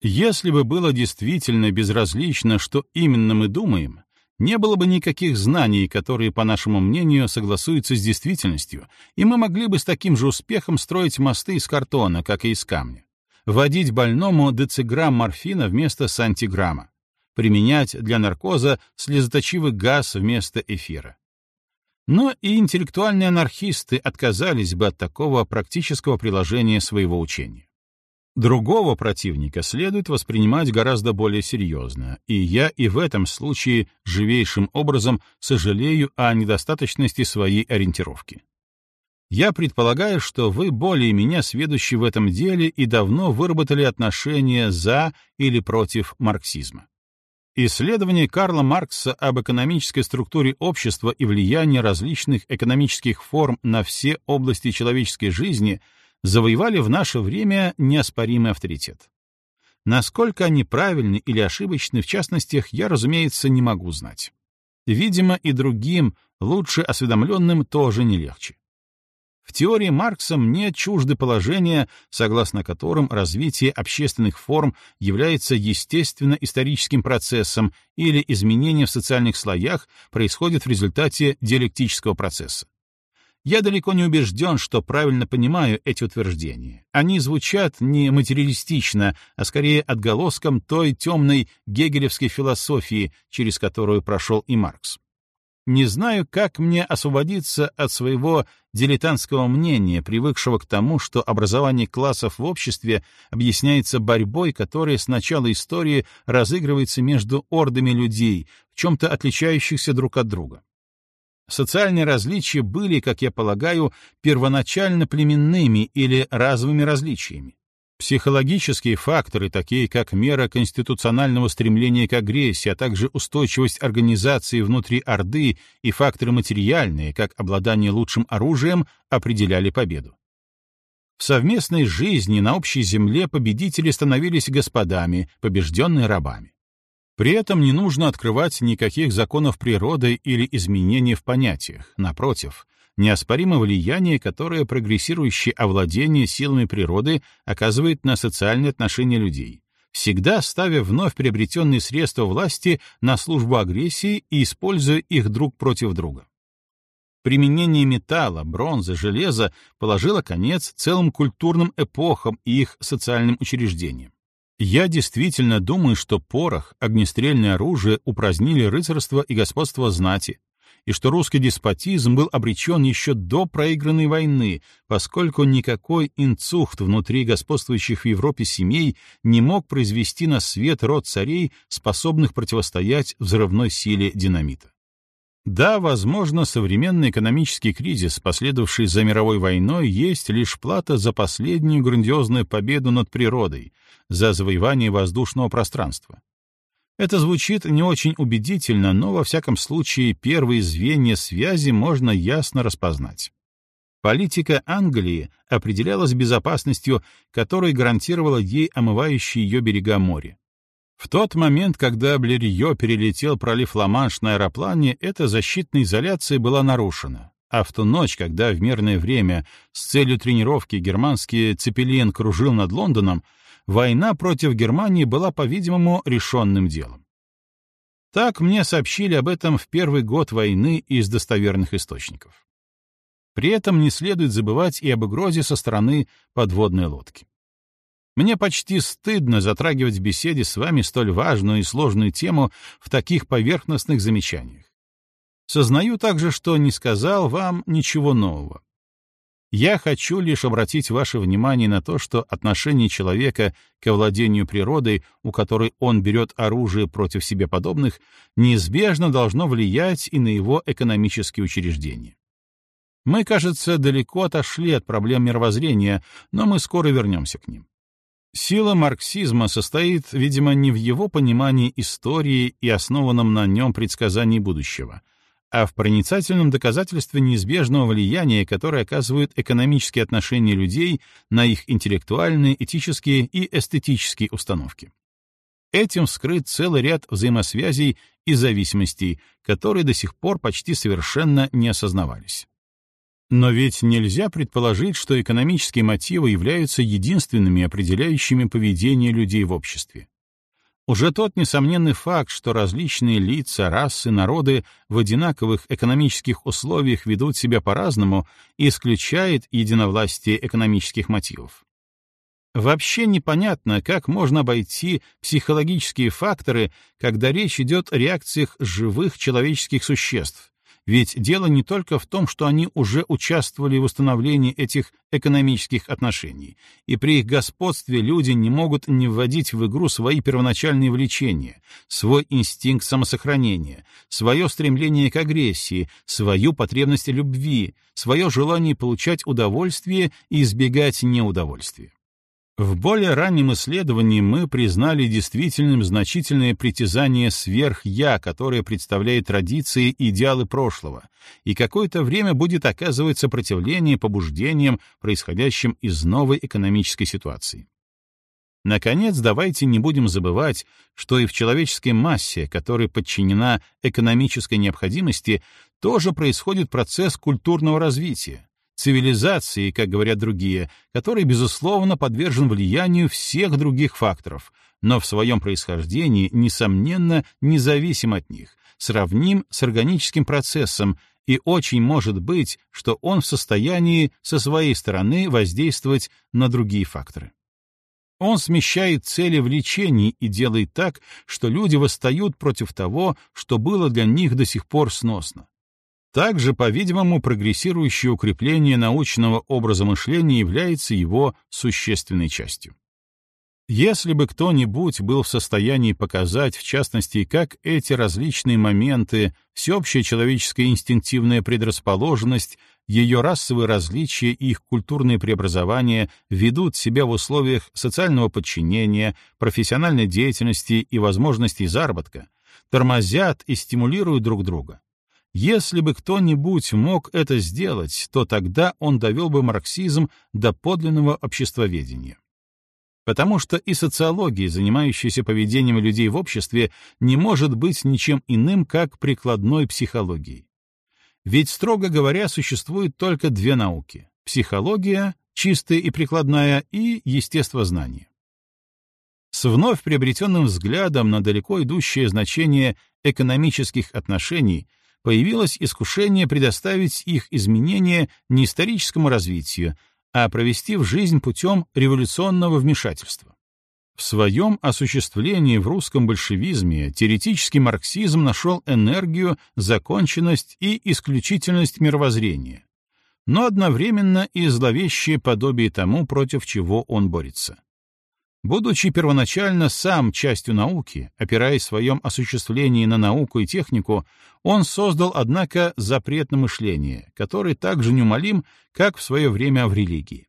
Если бы было действительно безразлично, что именно мы думаем, не было бы никаких знаний, которые, по нашему мнению, согласуются с действительностью, и мы могли бы с таким же успехом строить мосты из картона, как и из камня. Вводить больному дециграмм морфина вместо сантиграмма. применять для наркоза слезоточивый газ вместо эфира. Но и интеллектуальные анархисты отказались бы от такого практического приложения своего учения. Другого противника следует воспринимать гораздо более серьезно, и я и в этом случае живейшим образом сожалею о недостаточности своей ориентировки. Я предполагаю, что вы более меня сведущи в этом деле и давно выработали отношения за или против марксизма. Исследование Карла Маркса об экономической структуре общества и влиянии различных экономических форм на все области человеческой жизни завоевали в наше время неоспоримый авторитет. Насколько они правильны или ошибочны в частностях, я, разумеется, не могу знать. Видимо, и другим, лучше осведомленным, тоже не легче. В теории Маркса мне чужды положения, согласно которым развитие общественных форм является естественно-историческим процессом или изменения в социальных слоях происходят в результате диалектического процесса. Я далеко не убежден, что правильно понимаю эти утверждения. Они звучат не материалистично, а скорее отголоском той темной гегелевской философии, через которую прошел и Маркс. Не знаю, как мне освободиться от своего дилетантского мнения, привыкшего к тому, что образование классов в обществе объясняется борьбой, которая с начала истории разыгрывается между ордами людей, в чем-то отличающихся друг от друга. Социальные различия были, как я полагаю, первоначально племенными или разовыми различиями. Психологические факторы, такие как мера конституционального стремления к агрессии, а также устойчивость организации внутри Орды и факторы материальные, как обладание лучшим оружием, определяли победу. В совместной жизни на общей земле победители становились господами, побежденные рабами. При этом не нужно открывать никаких законов природы или изменений в понятиях. Напротив, неоспоримо влияние, которое прогрессирующее овладение силами природы оказывает на социальные отношения людей, всегда ставя вновь приобретенные средства власти на службу агрессии и используя их друг против друга. Применение металла, бронзы, железа положило конец целым культурным эпохам и их социальным учреждениям. Я действительно думаю, что порох, огнестрельное оружие упразднили рыцарство и господство знати, и что русский деспотизм был обречен еще до проигранной войны, поскольку никакой инцухт внутри господствующих в Европе семей не мог произвести на свет род царей, способных противостоять взрывной силе динамита. Да, возможно, современный экономический кризис, последовавший за мировой войной, есть лишь плата за последнюю грандиозную победу над природой, за завоевание воздушного пространства. Это звучит не очень убедительно, но во всяком случае первые звенья связи можно ясно распознать. Политика Англии определялась безопасностью, которая гарантировала ей омывающие ее берега море. В тот момент, когда Блерье перелетел пролив Ла-Манш на аэроплане, эта защитная изоляция была нарушена. А в ту ночь, когда в мирное время с целью тренировки германский Цепелин кружил над Лондоном, война против Германии была, по-видимому, решенным делом. Так мне сообщили об этом в первый год войны из достоверных источников. При этом не следует забывать и об угрозе со стороны подводной лодки. Мне почти стыдно затрагивать в беседе с вами столь важную и сложную тему в таких поверхностных замечаниях. Сознаю также, что не сказал вам ничего нового. Я хочу лишь обратить ваше внимание на то, что отношение человека к овладению природой, у которой он берет оружие против себе подобных, неизбежно должно влиять и на его экономические учреждения. Мы, кажется, далеко отошли от проблем мировоззрения, но мы скоро вернемся к ним. Сила марксизма состоит, видимо, не в его понимании истории и основанном на нем предсказании будущего — а в проницательном доказательстве неизбежного влияния, которое оказывают экономические отношения людей на их интеллектуальные, этические и эстетические установки. Этим вскрыт целый ряд взаимосвязей и зависимостей, которые до сих пор почти совершенно не осознавались. Но ведь нельзя предположить, что экономические мотивы являются единственными определяющими поведение людей в обществе. Уже тот несомненный факт, что различные лица, расы, народы в одинаковых экономических условиях ведут себя по-разному, исключает единовластие экономических мотивов. Вообще непонятно, как можно обойти психологические факторы, когда речь идет о реакциях живых человеческих существ, ведь дело не только в том, что они уже участвовали в установлении этих экономических отношений, и при их господстве люди не могут не вводить в игру свои первоначальные влечения, свой инстинкт самосохранения, свое стремление к агрессии, свою потребность любви, свое желание получать удовольствие и избегать неудовольствия. В более раннем исследовании мы признали действительным значительное притязание сверх-я, которое представляет традиции и идеалы прошлого, и какое-то время будет оказывать сопротивление побуждениям, происходящим из новой экономической ситуации. Наконец, давайте не будем забывать, что и в человеческой массе, которая подчинена экономической необходимости, тоже происходит процесс культурного развития, цивилизации, как говорят другие, который, безусловно, подвержен влиянию всех других факторов, но в своем происхождении, несомненно, независим от них, сравним с органическим процессом, и очень может быть, что он в состоянии со своей стороны воздействовать на другие факторы. Он смещает цели влечений и делает так, что люди восстают против того, что было для них до сих пор сносно. Также, по-видимому, прогрессирующее укрепление научного образа мышления является его существенной частью. Если бы кто-нибудь был в состоянии показать, в частности, как эти различные моменты, всеобщая человеческая инстинктивная предрасположенность, ее расовые различия и их культурные преобразования ведут себя в условиях социального подчинения, профессиональной деятельности и возможностей заработка, тормозят и стимулируют друг друга, если бы кто-нибудь мог это сделать, то тогда он довел бы марксизм до подлинного обществоведения. Потому что и социология, занимающаяся поведением людей в обществе, не может быть ничем иным, как прикладной психологией. Ведь, строго говоря, существует только две науки — психология, чистая и прикладная, и естествознание. С вновь приобретенным взглядом на далеко идущее значение экономических отношений появилось искушение предоставить их изменения не историческому развитию, а провести в жизнь путем революционного вмешательства. В своем осуществлении в русском большевизме теоретический марксизм нашел энергию, законченность и исключительность мировоззрения, но одновременно и зловещее подобие тому, против чего он борется. Будучи первоначально сам частью науки, опираясь в своем осуществлении на науку и технику, он создал, однако, запрет на мышление, который так же неумолим, как в свое время в религии.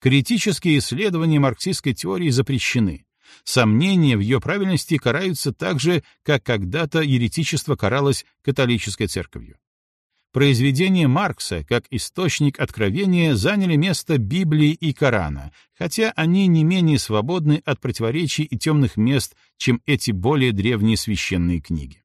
Критические исследования марксистской теории запрещены. Сомнения в ее правильности караются так же, как когда-то еретичество каралось католической церковью. Произведения Маркса, как источник откровения, заняли место Библии и Корана, хотя они не менее свободны от противоречий и темных мест, чем эти более древние священные книги.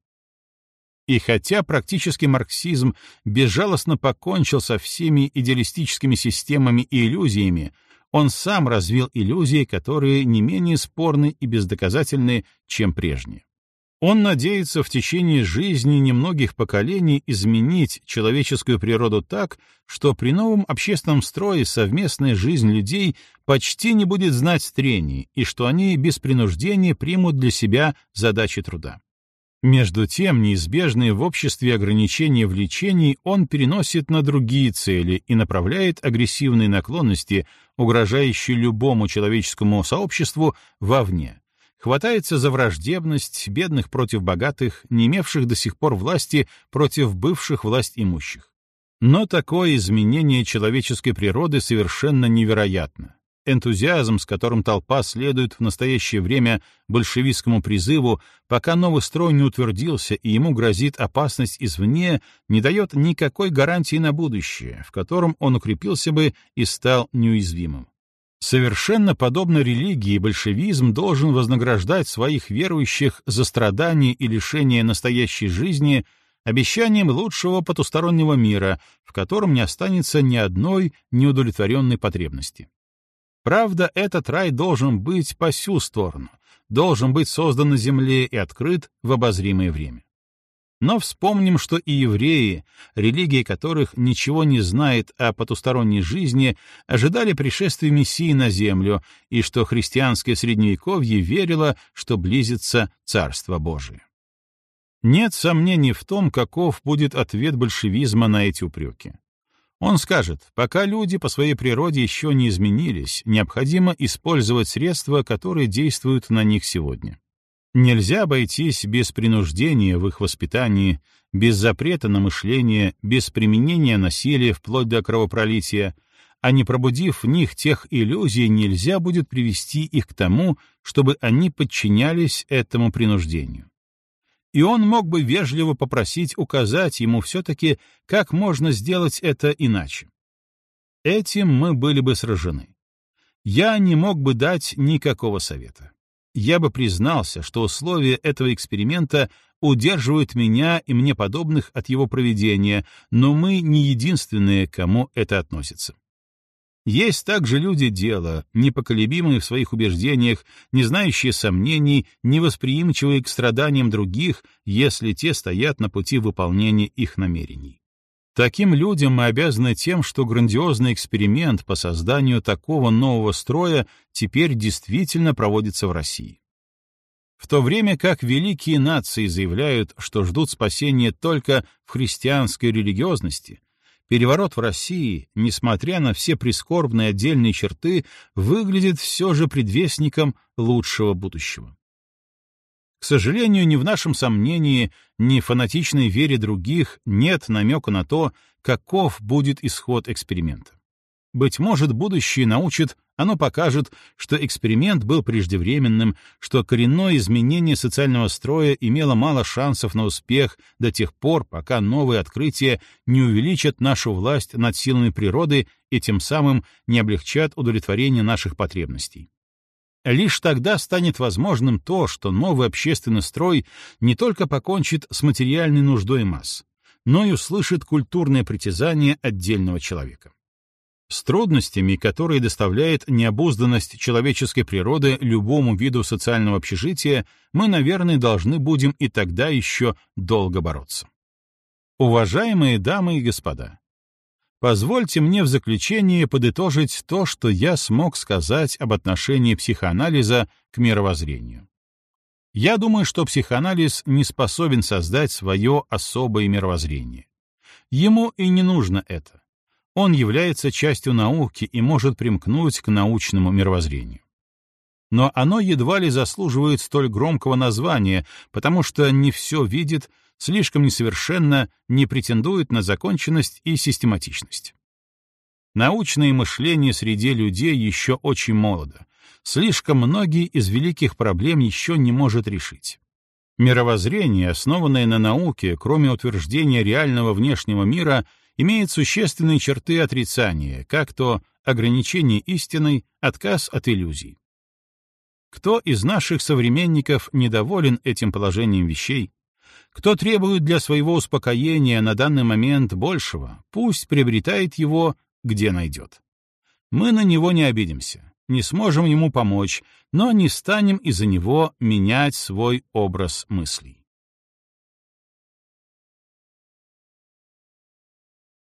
И хотя практически марксизм безжалостно покончил со всеми идеалистическими системами и иллюзиями, он сам развил иллюзии, которые не менее спорны и бездоказательны, чем прежние. Он надеется в течение жизни немногих поколений изменить человеческую природу так, что при новом общественном строе совместная жизнь людей почти не будет знать трений, и что они без принуждения примут для себя задачи труда. Между тем, неизбежные в обществе ограничения влечений он переносит на другие цели и направляет агрессивные наклонности, угрожающие любому человеческому сообществу, вовне, хватается за враждебность бедных против богатых, не имевших до сих пор власти против бывших власть имущих. Но такое изменение человеческой природы совершенно невероятно. Энтузиазм, с которым толпа следует в настоящее время большевистскому призыву, пока новый строй не утвердился и ему грозит опасность извне, не дает никакой гарантии на будущее, в котором он укрепился бы и стал неуязвимым. Совершенно подобно религии, большевизм должен вознаграждать своих верующих за страдания и лишения настоящей жизни обещанием лучшего потустороннего мира, в котором не останется ни одной неудовлетворенной потребности. Правда, этот рай должен быть по сю сторону, должен быть создан на земле и открыт в обозримое время. Но вспомним, что и евреи, религия которых ничего не знает о потусторонней жизни, ожидали пришествия Мессии на землю, и что христианское средневековье верило, что близится Царство Божие. Нет сомнений в том, каков будет ответ большевизма на эти упреки. Он скажет, пока люди по своей природе еще не изменились, необходимо использовать средства, которые действуют на них сегодня. Нельзя обойтись без принуждения в их воспитании, без запрета на мышление, без применения насилия вплоть до кровопролития, а не пробудив в них тех иллюзий, нельзя будет привести их к тому, чтобы они подчинялись этому принуждению. И он мог бы вежливо попросить указать ему все-таки, как можно сделать это иначе. Этим мы были бы сражены. Я не мог бы дать никакого совета я бы признался, что условия этого эксперимента удерживают меня и мне подобных от его проведения, но мы не единственные, кому это относится. Есть также люди дела, непоколебимые в своих убеждениях, не знающие сомнений, невосприимчивые к страданиям других, если те стоят на пути выполнения их намерений. Таким людям мы обязаны тем, что грандиозный эксперимент по созданию такого нового строя теперь действительно проводится в России. В то время как великие нации заявляют, что ждут спасения только в христианской религиозности, переворот в России, несмотря на все прискорбные отдельные черты, выглядит все же предвестником лучшего будущего. К сожалению, ни в нашем сомнении, ни в фанатичной вере других нет намека на то, каков будет исход эксперимента. Быть может, будущее научит, оно покажет, что эксперимент был преждевременным, что коренное изменение социального строя имело мало шансов на успех до тех пор, пока новые открытия не увеличат нашу власть над силами природы и тем самым не облегчат удовлетворение наших потребностей. Лишь тогда станет возможным то, что новый общественный строй не только покончит с материальной нуждой масс, но и услышит культурное притязание отдельного человека. С трудностями, которые доставляет необузданность человеческой природы любому виду социального общежития, мы, наверное, должны будем и тогда еще долго бороться. Уважаемые дамы и господа, Позвольте мне в заключение подытожить то, что я смог сказать об отношении психоанализа к мировоззрению. Я думаю, что психоанализ не способен создать свое особое мировоззрение. Ему и не нужно это. Он является частью науки и может примкнуть к научному мировоззрению. Но оно едва ли заслуживает столь громкого названия, потому что не все видит, слишком несовершенно, не претендует на законченность и систематичность. Научное мышление среди людей еще очень молодо. Слишком многие из великих проблем еще не может решить. Мировоззрение, основанное на науке, кроме утверждения реального внешнего мира, имеет существенные черты отрицания, как то ограничение истиной, отказ от иллюзий. Кто из наших современников недоволен этим положением вещей? Кто требует для своего успокоения на данный момент большего, пусть приобретает его, где найдет. Мы на него не обидимся, не сможем ему помочь, но не станем из-за него менять свой образ мыслей.